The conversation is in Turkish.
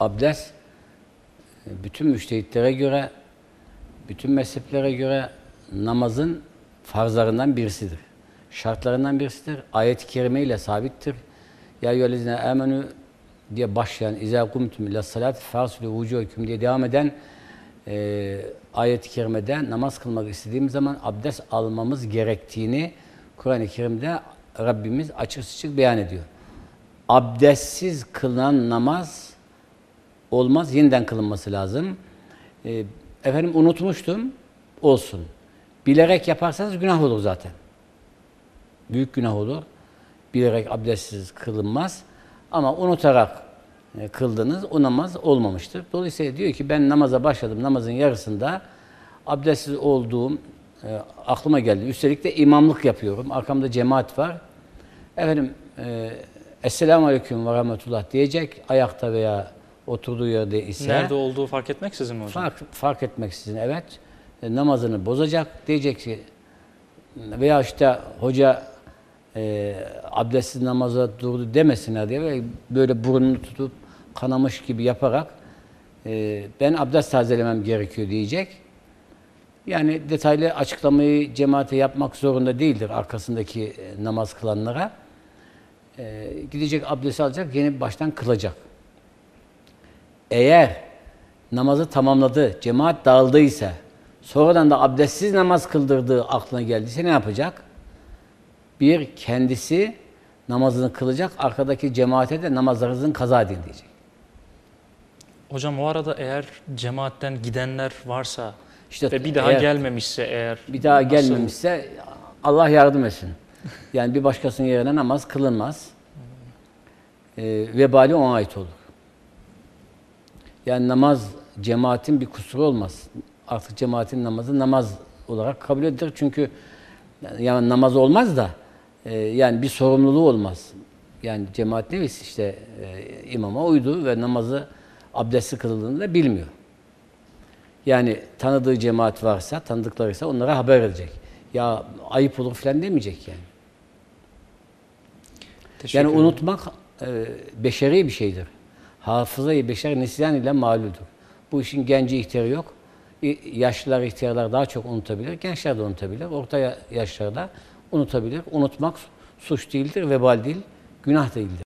Abdest e, bütün müştehitlere göre, bütün mezheplere göre namazın farzlarından birisidir. Şartlarından birisidir. Ayet-i kerime ile sabittir. Ya eyyühellezine amenü diye başlayan İzâ kumtum ila salat fasulü vucuhukum diye devam eden e, ayet-i kerimede namaz kılmak istediğimiz zaman abdest almamız gerektiğini Kur'an-ı Kerim'de Rabbimiz açık seçik beyan ediyor. Abdestsiz kılınan namaz olmaz, yeniden kılınması lazım. E, efendim unutmuştum, olsun. Bilerek yaparsanız günah olur zaten. Büyük günah olur. Bilerek abdestsiz kılınmaz. Ama unutarak e, kıldınız, o namaz olmamıştır. Dolayısıyla diyor ki ben namaza başladım, namazın yarısında abdestsiz olduğum e, aklıma geldi. Üstelik de imamlık yapıyorum. Arkamda cemaat var. Efendim, e, Esselamu Aleyküm ve Rahmetullah diyecek. Ayakta veya oturduğu yerde ise... Nerede olduğu fark etmeksizin mi hocam? Fark, fark etmeksizin evet. E, namazını bozacak. Diyecek ki veya işte hoca e, abdestsiz namaza durdu demesinler diye böyle, burnunu tutup kanamış gibi yaparak e, ben abdest tazelemem gerekiyor diyecek. Yani detaylı açıklamayı cemaate yapmak zorunda değildir arkasındaki e, namaz kılanlara. E, gidecek abdest alacak, yeni baştan kılacak. Eğer namazı tamamladı, cemaat dağıldıysa, sonradan da abdestsiz namaz kıldırdığı aklına geldiyse ne yapacak? Bir, kendisi namazını kılacak, arkadaki cemaate de namazlarınızın kaza edin diyecek. Hocam o arada eğer cemaatten gidenler varsa İşte ve bir daha eğer gelmemişse eğer bir daha nasıl- gelmemişse Allah yardım etsin. Yani bir başkasının yerine namaz kılınmaz. Ee, vebali ona ait olur. Yani namaz cemaatin bir kusuru olmaz. Artık cemaatin namazı namaz olarak kabul edilir. Çünkü yani namaz olmaz da e, yani bir sorumluluğu olmaz. Yani cemaat neyse işte e, imama uydu ve namazı abdestli kıldığını da bilmiyor. Yani tanıdığı cemaat varsa, tanıdıklarıysa onlara haber edecek. Ya ayıp olur falan demeyecek yani. Teşekkür Yani unutmak e, beşeri bir şeydir. Hafızayı beşer nisyan ile malüldür. Bu işin genci ihtiyarı yok. Yaşlılar, ihtiyarlar daha çok unutabilir. Gençler de unutabilir. Orta ya- yaşlarda unutabilir. Unutmak suç değildir, vebal değil, günah değildir.